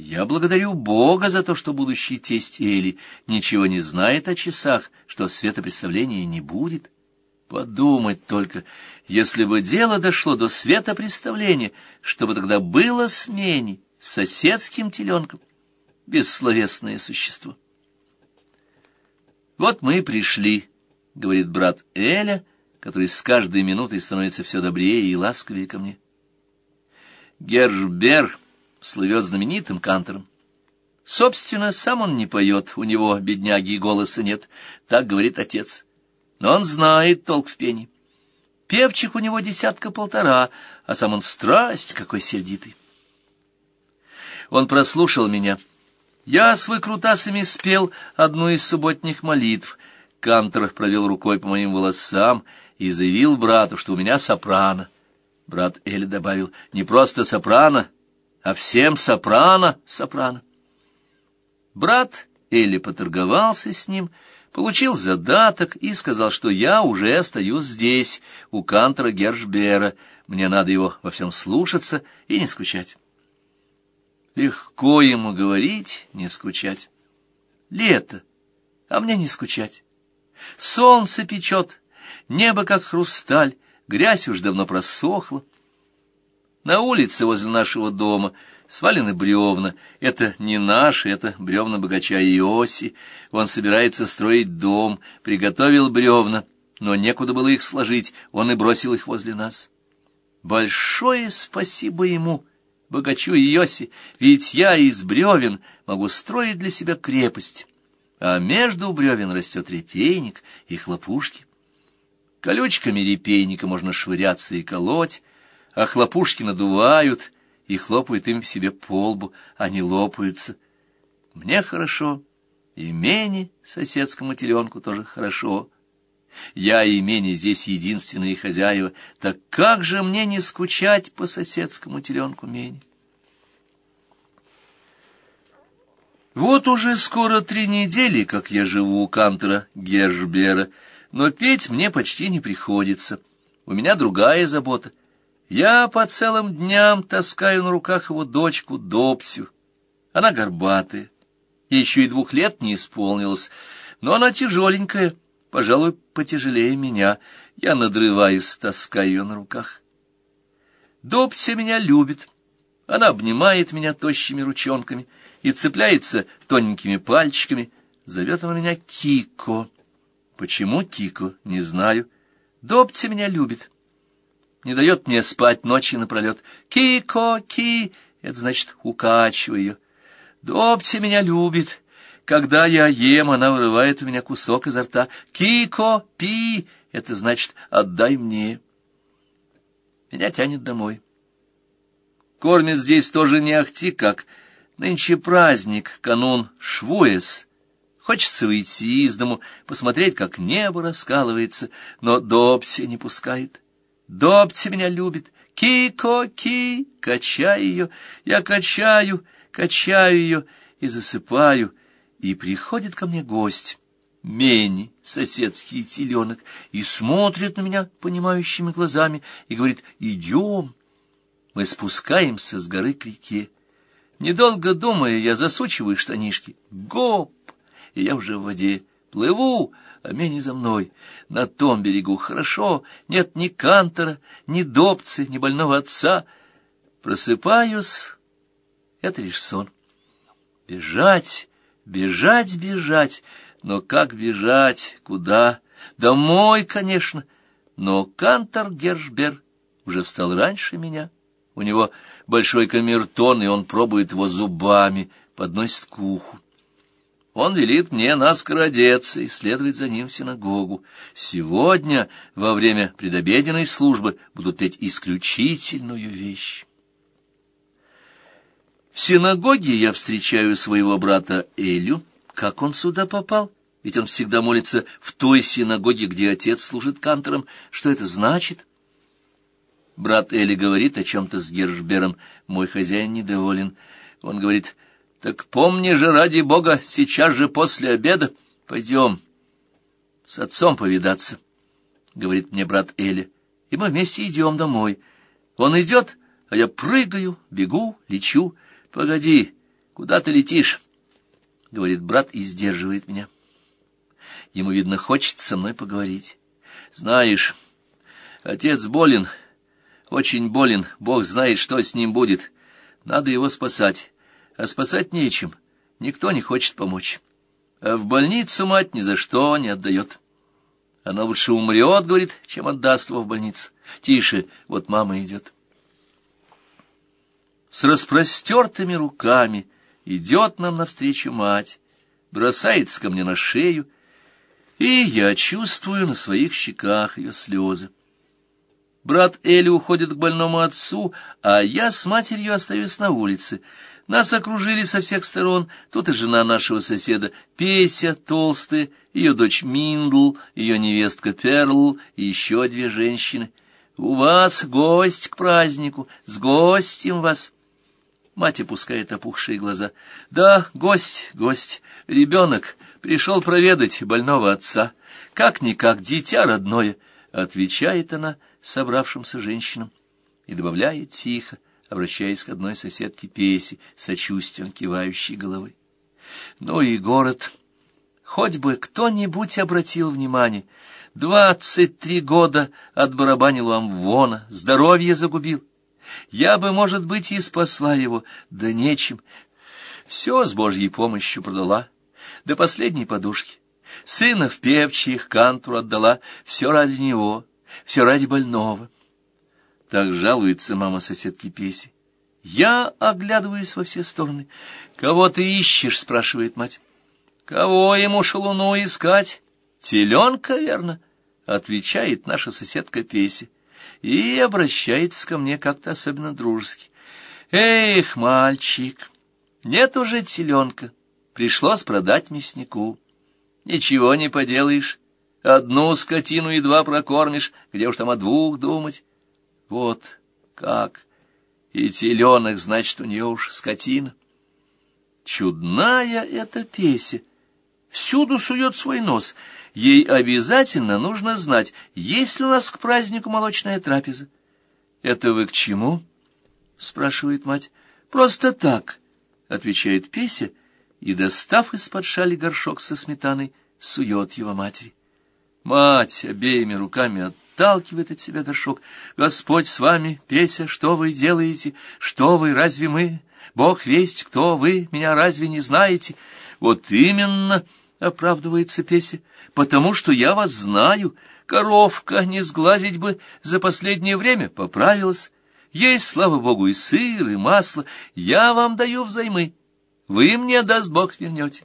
Я благодарю Бога за то, что будущий тесть Эли ничего не знает о часах, что светопредставления не будет. Подумать только, если бы дело дошло до светопредставления, что бы тогда было с Мени, соседским теленком, бессловесное существо. «Вот мы и пришли», — говорит брат Эля, который с каждой минутой становится все добрее и ласковее ко мне. Гершбер слывет знаменитым кантором. Собственно, сам он не поет, у него, бедняги, голоса нет, так говорит отец. Но он знает толк в пении. Певчих у него десятка-полтора, а сам он страсть какой сердитый. Он прослушал меня. Я с выкрутасами спел одну из субботних молитв. Кантор провел рукой по моим волосам и заявил брату, что у меня сопрано. Брат Эли добавил, не просто сопрано, а всем сопрано, сопрано. Брат Элли поторговался с ним, получил задаток и сказал, что я уже остаюсь здесь, у кантора Гершбера, мне надо его во всем слушаться и не скучать. Легко ему говорить, не скучать. Лето, а мне не скучать. Солнце печет, небо как хрусталь, грязь уж давно просохла. На улице возле нашего дома свалены бревна. Это не наши, это бревна богача Иоси. Он собирается строить дом, приготовил бревна, но некуда было их сложить, он и бросил их возле нас. Большое спасибо ему, богачу Иоси, ведь я из бревен могу строить для себя крепость, а между бревен растет репейник и хлопушки. Колючками репейника можно швыряться и колоть, а хлопушки надувают и хлопают им себе по лбу, они лопаются. Мне хорошо, и Мени, соседскому теленку, тоже хорошо. Я и Мени здесь единственные хозяева, так как же мне не скучать по соседскому теленку Мени? Вот уже скоро три недели, как я живу у кантора Гержбера, но петь мне почти не приходится. У меня другая забота — я по целым дням таскаю на руках его дочку Допсю. Она горбатая, еще и двух лет не исполнилось, но она тяжеленькая, пожалуй, потяжелее меня. Я надрываюсь, таскаю ее на руках. Допся меня любит. Она обнимает меня тощими ручонками и цепляется тоненькими пальчиками. Зовет она меня Кико. Почему Кико, не знаю. Допся меня любит не дает мне спать ночи напролет. Ки-ко-ки, это значит укачиваю ее. Допти меня любит. Когда я ем, она вырывает у меня кусок изо рта. Ки-ко-пи, это значит отдай мне. Меня тянет домой. Кормят здесь тоже не ахти как. Нынче праздник, канун Швуэс. Хочется выйти из дому, посмотреть, как небо раскалывается, но Допси не пускает. Добти меня любит. Ки-ко-ки, качаю ее, я качаю, качаю ее и засыпаю. И приходит ко мне гость, Мени, соседский теленок, и смотрит на меня понимающими глазами и говорит «Идем». Мы спускаемся с горы к реке. Недолго думая, я засучиваю штанишки. Гоп! И я уже в воде. Плыву, а Мени за мной. На том берегу хорошо, нет ни кантора, ни добцы, ни больного отца. Просыпаюсь, это лишь сон. Бежать, бежать, бежать, но как бежать, куда? Домой, конечно, но кантор Гершбер уже встал раньше меня. У него большой камертон, и он пробует его зубами, подносит к уху. Он велит мне наскоро одеться и следовать за ним в синагогу. Сегодня, во время предобеденной службы, будут петь исключительную вещь. В синагоге я встречаю своего брата Элю. Как он сюда попал? Ведь он всегда молится в той синагоге, где отец служит кантором. Что это значит? Брат Эли говорит о чем-то с Гершбером. Мой хозяин недоволен. Он говорит... Так помни же, ради бога, сейчас же после обеда пойдем с отцом повидаться, — говорит мне брат Эля, и мы вместе идем домой. Он идет, а я прыгаю, бегу, лечу. Погоди, Куда ты летишь? — говорит брат и сдерживает меня. Ему, видно, хочет со мной поговорить. Знаешь, отец болен, очень болен, Бог знает, что с ним будет. Надо его спасать, а спасать нечем, никто не хочет помочь. А в больницу мать ни за что не отдает. Она лучше умрет, говорит, чем отдаст его в больницу. Тише, вот мама идет. С распростертыми руками идет нам навстречу мать, бросается ко мне на шею, и я чувствую на своих щеках ее слезы. Брат Эли уходит к больному отцу, а я с матерью остаюсь на улице. Нас окружили со всех сторон. Тут и жена нашего соседа Песя, толстая, ее дочь Миндл, ее невестка Перл и еще две женщины. «У вас гость к празднику, с гостем вас!» Мать опускает опухшие глаза. «Да, гость, гость, ребенок, пришел проведать больного отца. Как-никак, дитя родное!» — отвечает она собравшимся женщинам и добавляет тихо, обращаясь к одной соседке Песи, сочувствием кивающей головой. «Ну и город! Хоть бы кто-нибудь обратил внимание!» Двадцать три года отбарабанил Амвона, здоровье загубил. Я бы, может быть, и спасла его, да нечем. Все с Божьей помощью продала, до последней подушки. Сына в певчих кантуру отдала, все ради него, все ради больного. Так жалуется мама соседки Песи. Я оглядываюсь во все стороны. «Кого ты ищешь?» — спрашивает мать. «Кого ему шалуну искать? Теленка, верно?» — отвечает наша соседка Песи и обращается ко мне как-то особенно дружески. «Эх, мальчик, нет уже теленка, пришлось продать мяснику. Ничего не поделаешь, одну скотину едва прокормишь, где уж там о двух думать. Вот как, и теленок, значит, у нее уж скотина. Чудная эта песня, всюду сует свой нос — Ей обязательно нужно знать, есть ли у нас к празднику молочная трапеза. — Это вы к чему? — спрашивает мать. — Просто так, — отвечает Песя, и, достав из-под шали горшок со сметаной, сует его матери. Мать обеими руками отталкивает от себя горшок. «Господь с вами, Песя, что вы делаете? Что вы, разве мы? Бог весть, кто вы, меня разве не знаете?» «Вот именно!» — оправдывается Песя потому что я вас знаю. Коровка, не сглазить бы, за последнее время поправилась. Есть, слава богу, и сыр, и масло. Я вам даю взаймы. Вы мне, даст Бог, вернете.